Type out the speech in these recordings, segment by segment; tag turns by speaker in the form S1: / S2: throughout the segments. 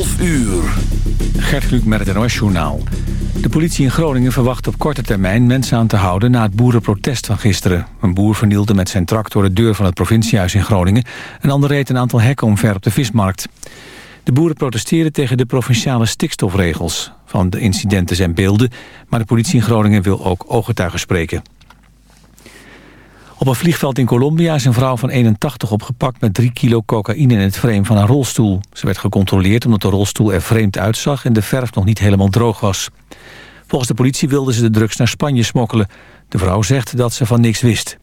S1: 12 uur.
S2: Gert Kluk met het NOS. De politie in Groningen verwacht op korte termijn mensen aan te houden... na het boerenprotest van gisteren. Een boer vernielde met zijn tractor de deur van het provinciehuis in Groningen. Een ander reed een aantal hekken omver op de vismarkt. De boeren protesteren tegen de provinciale stikstofregels. Van de incidenten zijn beelden, maar de politie in Groningen wil ook ooggetuigen spreken. Op een vliegveld in Colombia is een vrouw van 81 opgepakt... met 3 kilo cocaïne in het frame van een rolstoel. Ze werd gecontroleerd omdat de rolstoel er vreemd uitzag... en de verf nog niet helemaal droog was. Volgens de politie wilden ze de drugs naar Spanje smokkelen. De vrouw zegt dat ze van niks wist.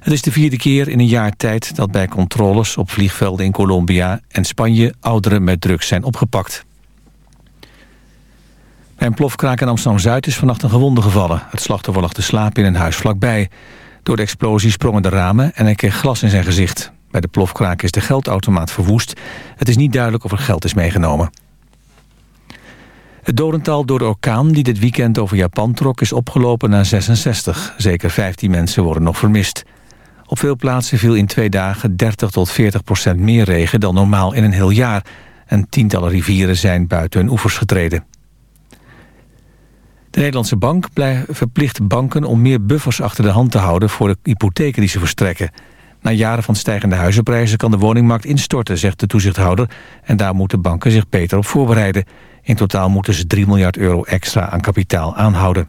S2: Het is de vierde keer in een jaar tijd dat bij controles op vliegvelden in Colombia en Spanje ouderen met drugs zijn opgepakt. Bij een plofkraak in Amsterdam-Zuid is vannacht een gewonde gevallen. Het slachtoffer lag te slapen in een huis vlakbij. Door de explosie sprongen de ramen en hij kreeg glas in zijn gezicht. Bij de plofkraak is de geldautomaat verwoest. Het is niet duidelijk of er geld is meegenomen. Het dodental door de orkaan die dit weekend over Japan trok... is opgelopen naar 66. Zeker 15 mensen worden nog vermist. Op veel plaatsen viel in twee dagen 30 tot 40 procent meer regen... dan normaal in een heel jaar. En tientallen rivieren zijn buiten hun oevers getreden. De Nederlandse Bank verplicht banken om meer buffers achter de hand te houden... voor de hypotheken die ze verstrekken. Na jaren van stijgende huizenprijzen kan de woningmarkt instorten, zegt de toezichthouder. En daar moeten banken zich beter op voorbereiden. In totaal moeten ze 3 miljard euro extra aan kapitaal aanhouden.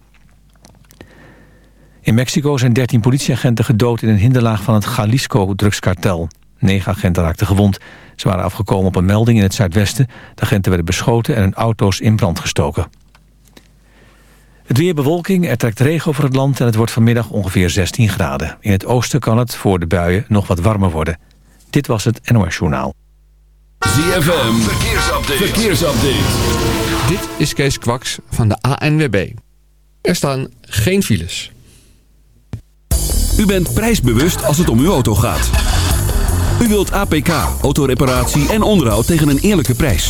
S2: In Mexico zijn 13 politieagenten gedood in een hinderlaag van het Jalisco-drugskartel. Negen agenten raakten gewond. Ze waren afgekomen op een melding in het zuidwesten. De agenten werden beschoten en hun auto's in brand gestoken. Het weer bewolking, er trekt regen over het land en het wordt vanmiddag ongeveer 16 graden. In het oosten kan het voor de buien nog wat warmer worden. Dit was het NOS Journaal.
S1: ZFM, verkeersupdate. verkeersupdate.
S3: Dit is Kees Kwaks van de ANWB. Er staan geen files.
S1: U bent prijsbewust als het om uw auto gaat. U wilt APK, autoreparatie en onderhoud tegen een eerlijke prijs.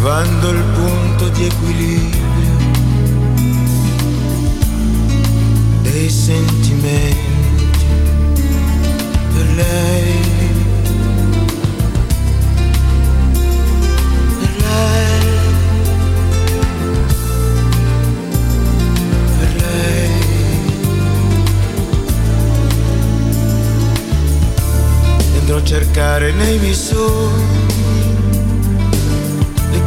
S4: trovando il punto di equilibrio dei sentimenti per lei. Per lei. Per Andrò a cercare nei miei sogni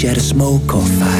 S4: shed a
S5: smoke or fire.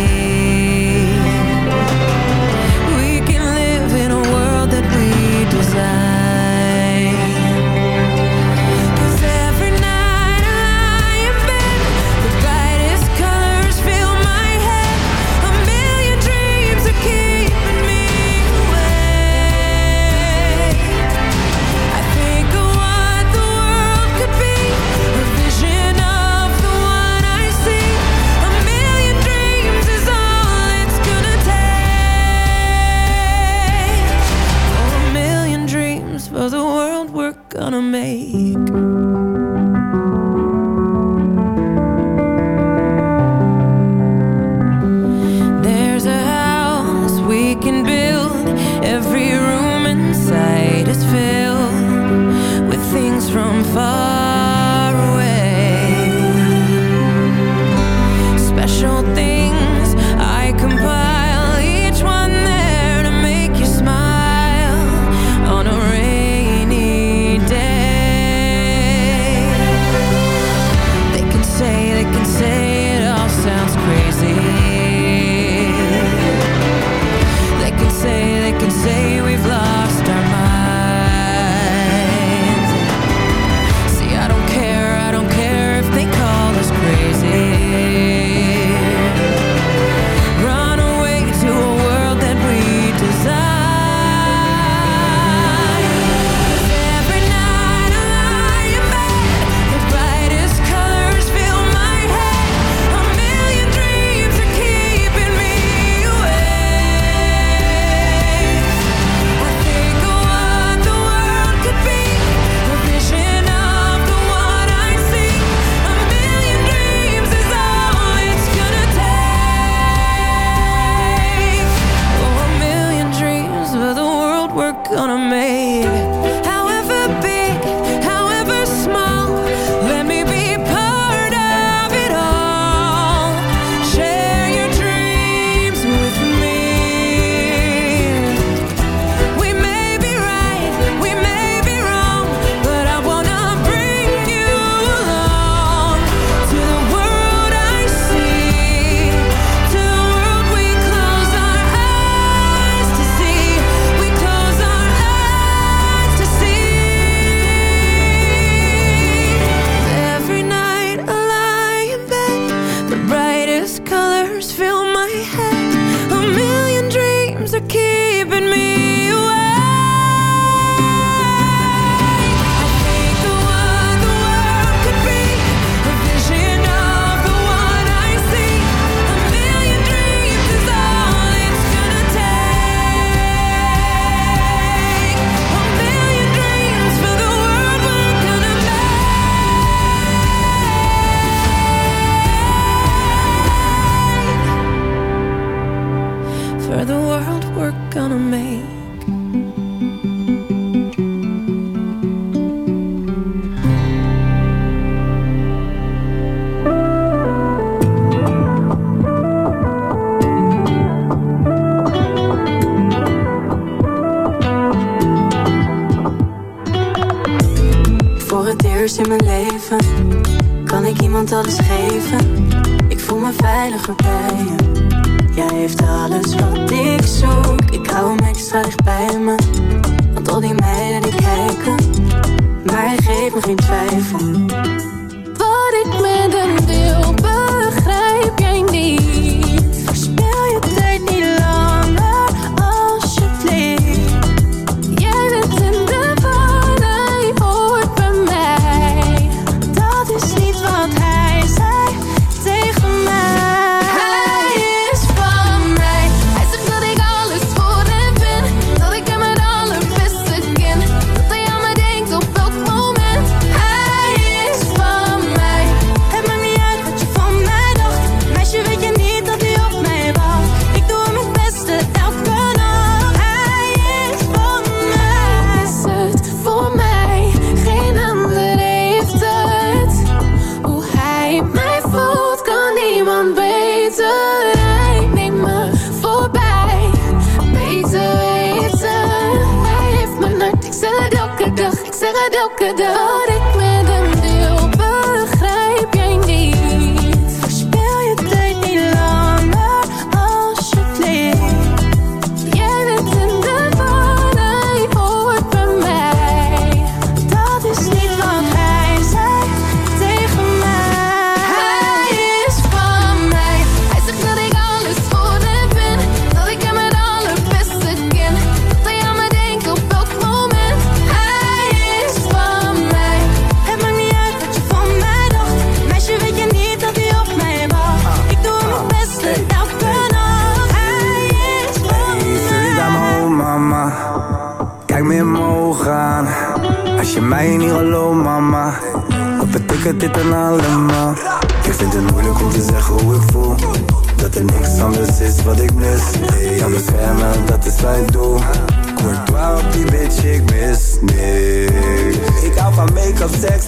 S6: todos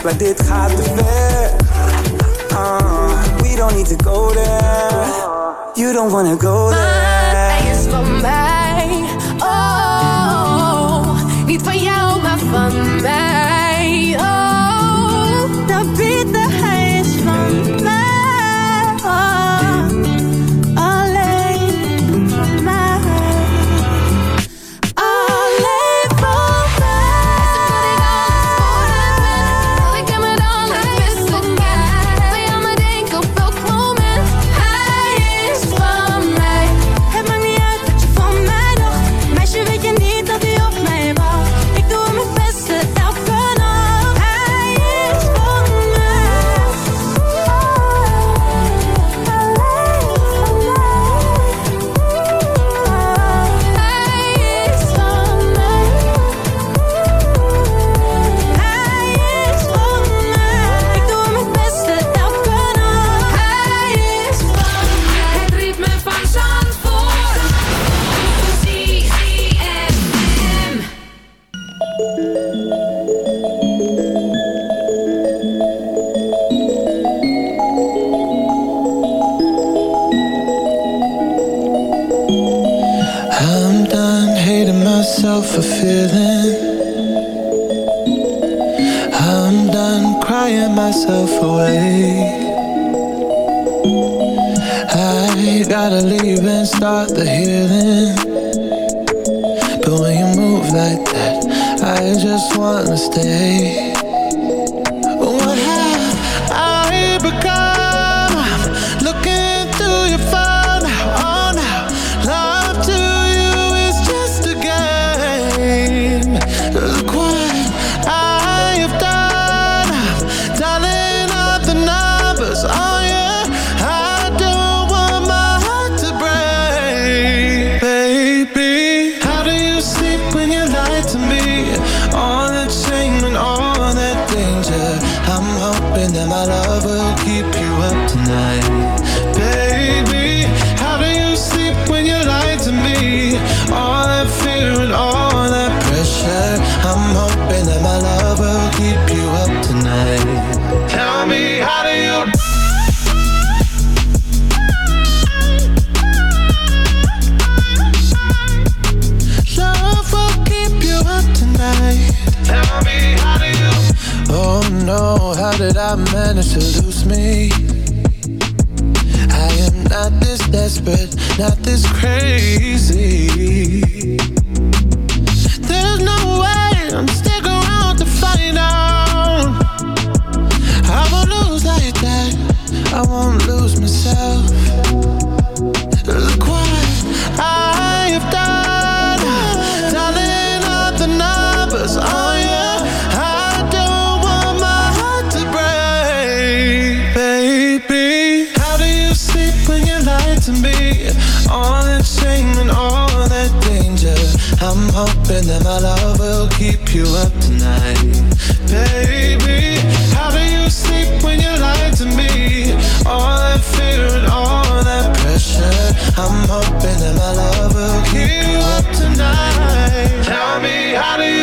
S6: maar
S7: dit gaat te ver. Uh, we don't need to go there. You don't wanna go there.
S8: Maar hij is van mij, oh, niet van jou, maar van mij.
S9: I won't lose myself. Look what I have done, dialing up the numbers on you. I don't want my heart to break, baby. How do you sleep when you lie to me? All that shame and all that danger. I'm hoping that my love will keep you up I'm hoping that my love will keep you up tonight. Tell me how do you?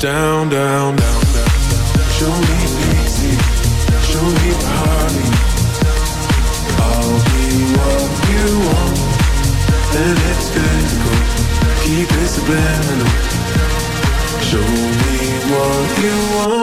S10: down, down, down, down. Show me pity, show me party. I'll be what you want, Then it's good. Keep it subliminal. Show me what you want.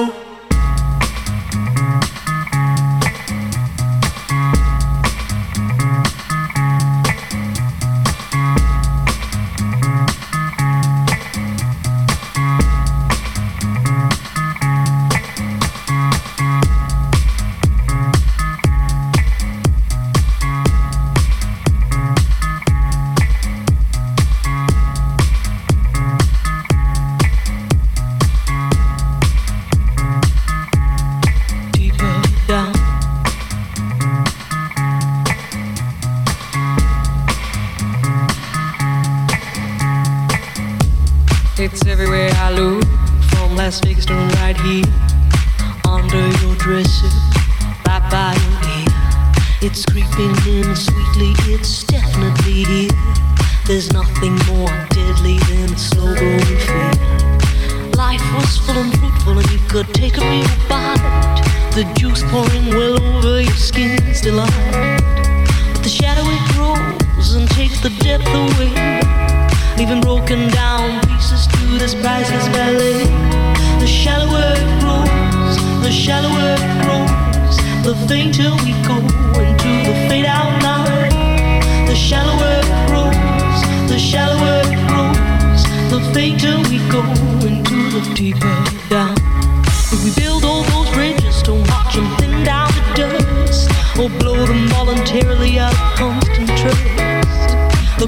S11: our constant trust. The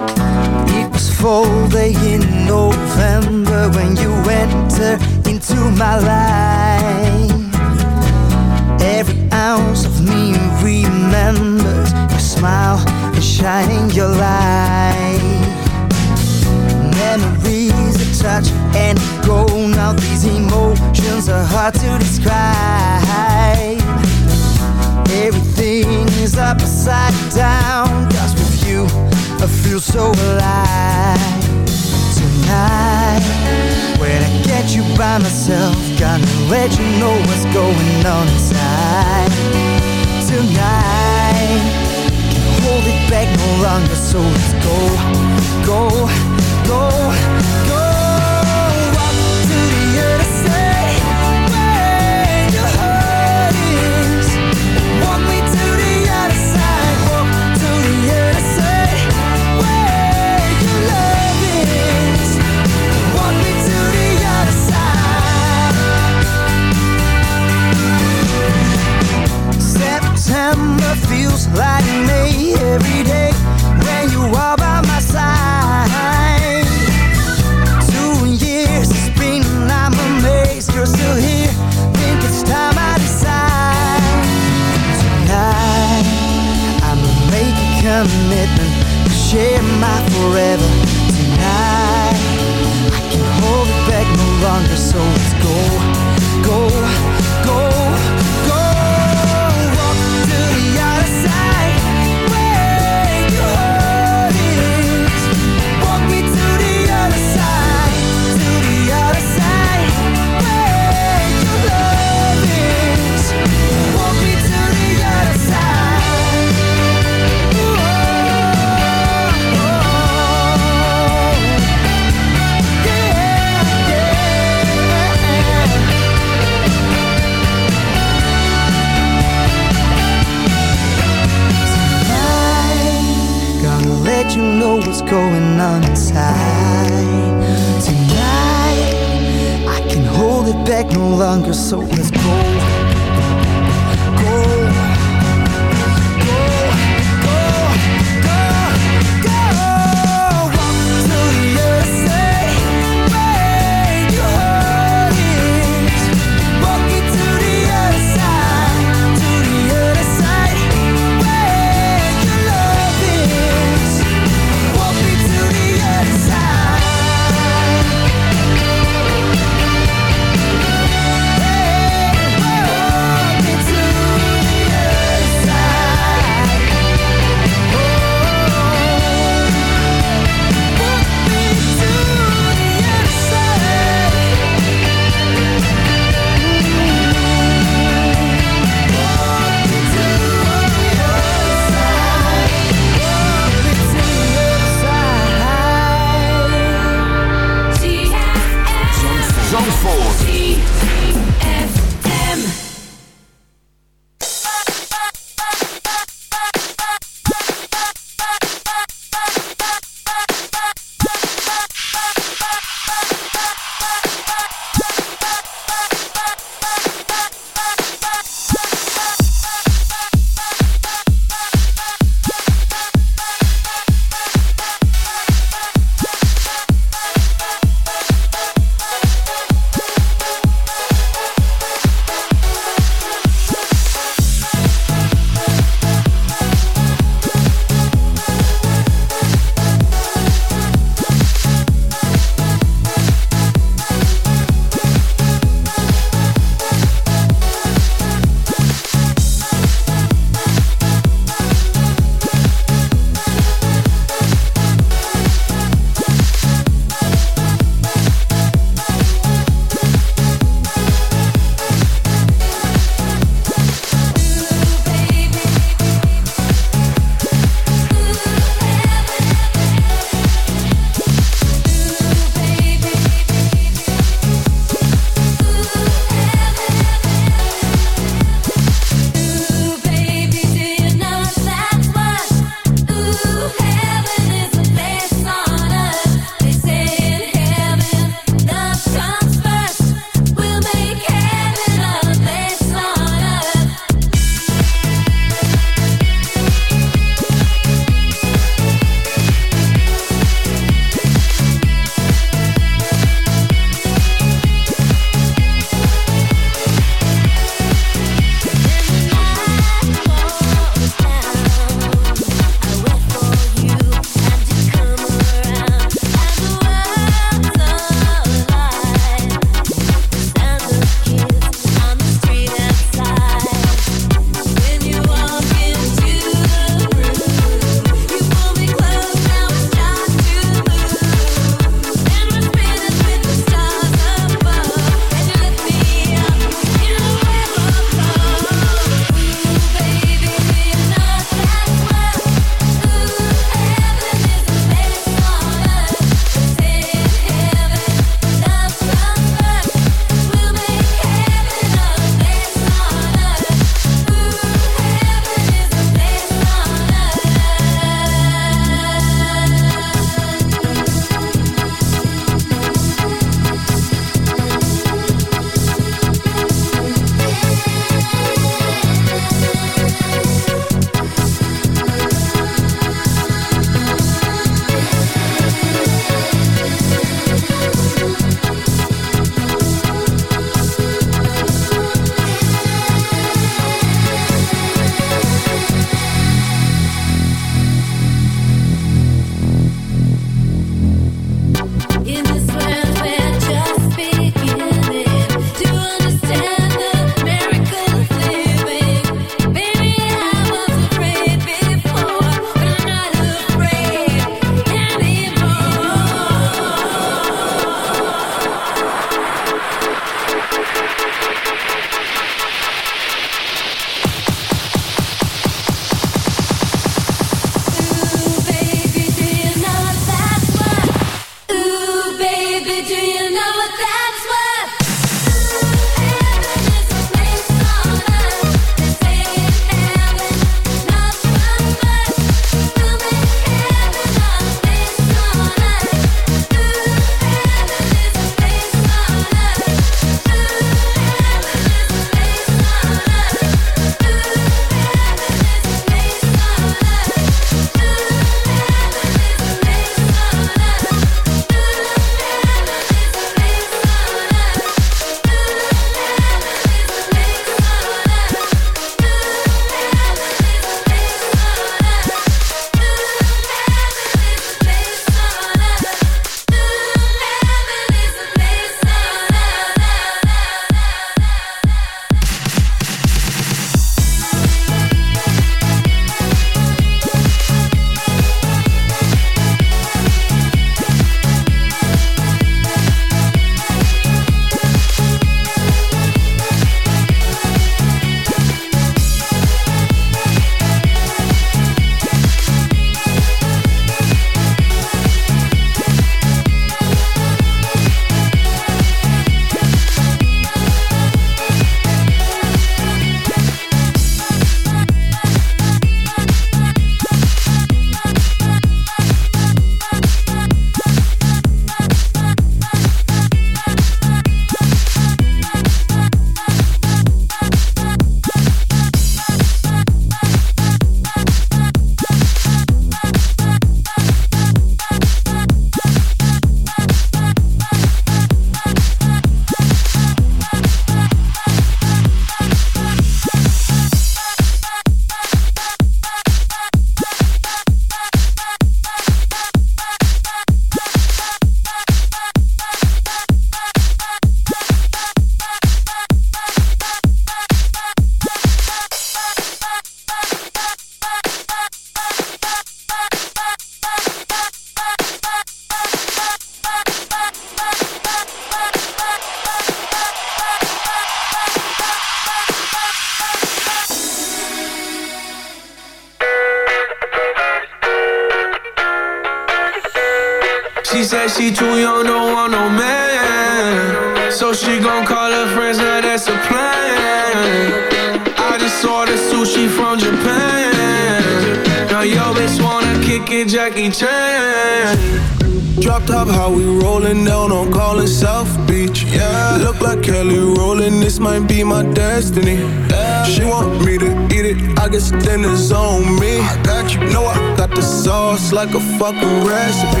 S12: like a fucking recipe.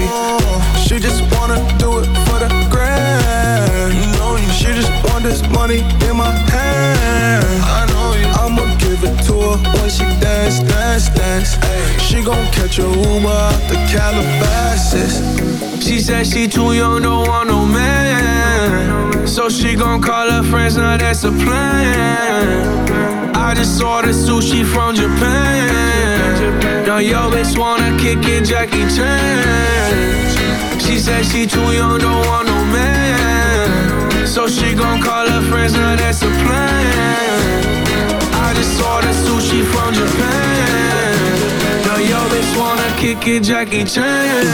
S12: Uber the Calabasas.
S10: She said she too young, don't want no man. So she gon' call her friends, now that's a plan. I just ordered sushi from Japan. Now yo bitch wanna kick it, Jackie Chan. She said she too young, don't want no man. So she gon' call her friends, now that's a plan. I just ordered sushi from Japan. Bitch wanna kick it, Jackie Chan.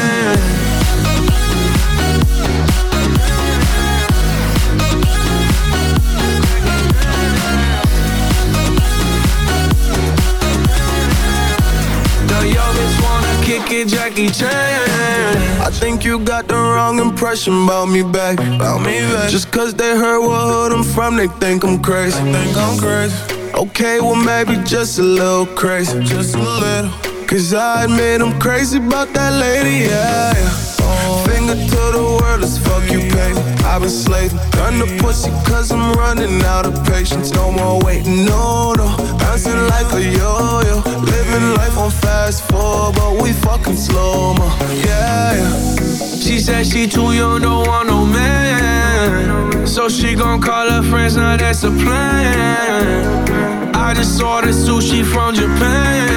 S10: Now yo bitch wanna kick it, Jackie Chan.
S12: I think you got the wrong impression about me back. About me back. Just cause they heard what hood I'm from, they think I'm crazy. They think I'm crazy. Okay, well maybe just a little crazy. Just a little. Cause I admit I'm crazy about that lady, yeah. yeah. Finger to the world, let's fuck you, baby. I've been slaving, done the pussy cause I'm running out of patience. No more waiting, no, no. Bouncing like a yo-yo. Living life on fast forward, but we fucking slow-mo. Yeah, yeah.
S10: She said she too young, don't want no man. So she gon' call her friends, now that's a plan. I just ordered sushi from Japan.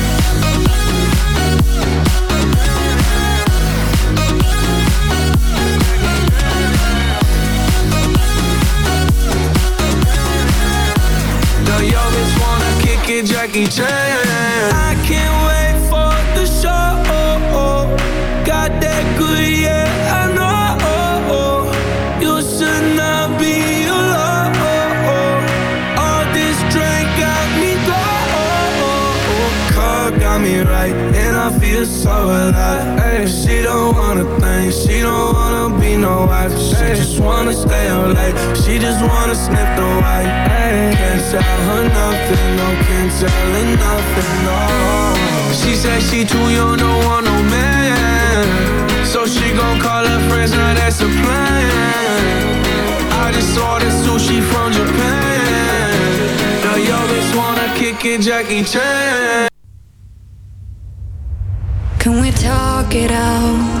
S10: Jackie Chan. I can't wait for the show. Got that good, yeah, I know. You should not be alone. All this drink got me going. Car got me right, and I feel so alive. Ay, she don't wanna think, she don't wanna be no wife. She just wanna stay up late, she just wanna sniff the white. Can't tell her nothing, no, can't tell her nothing, no. She said she too young, don't want no man. So she gon' call her friends, now that's a plan. I just ordered sushi from Japan. Now yo bitch wanna kick it, Jackie Chan.
S6: Can we talk it out?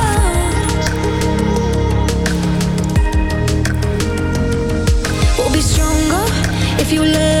S6: If you let